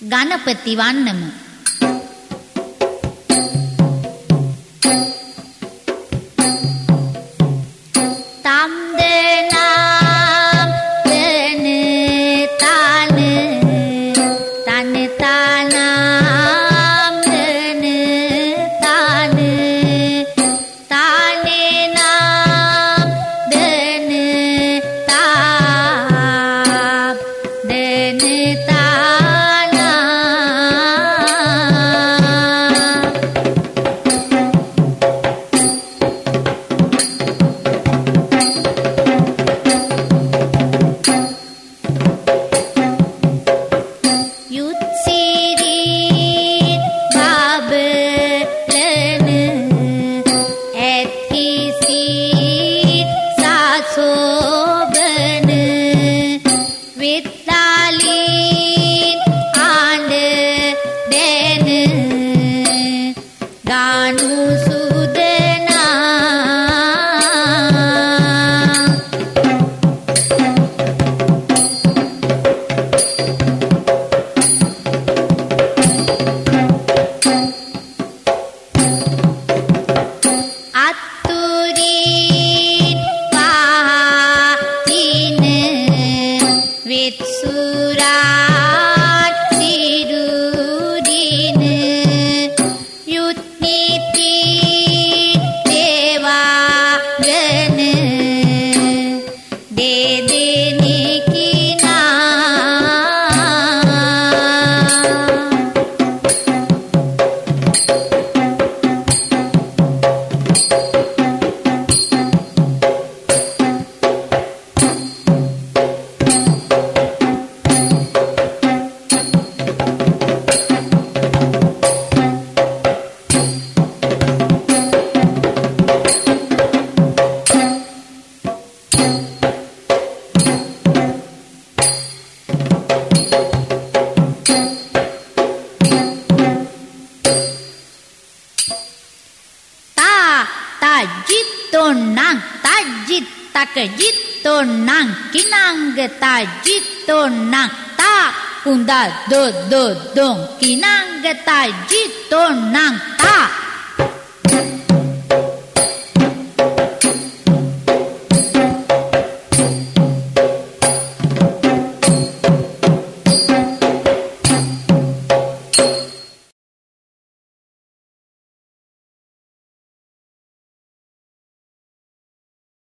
ගණපති වන්නම 错。सुरा tonang tajit takajit tonang kinang tajit tonang ta kunda do do dong kinang tajit tonang ta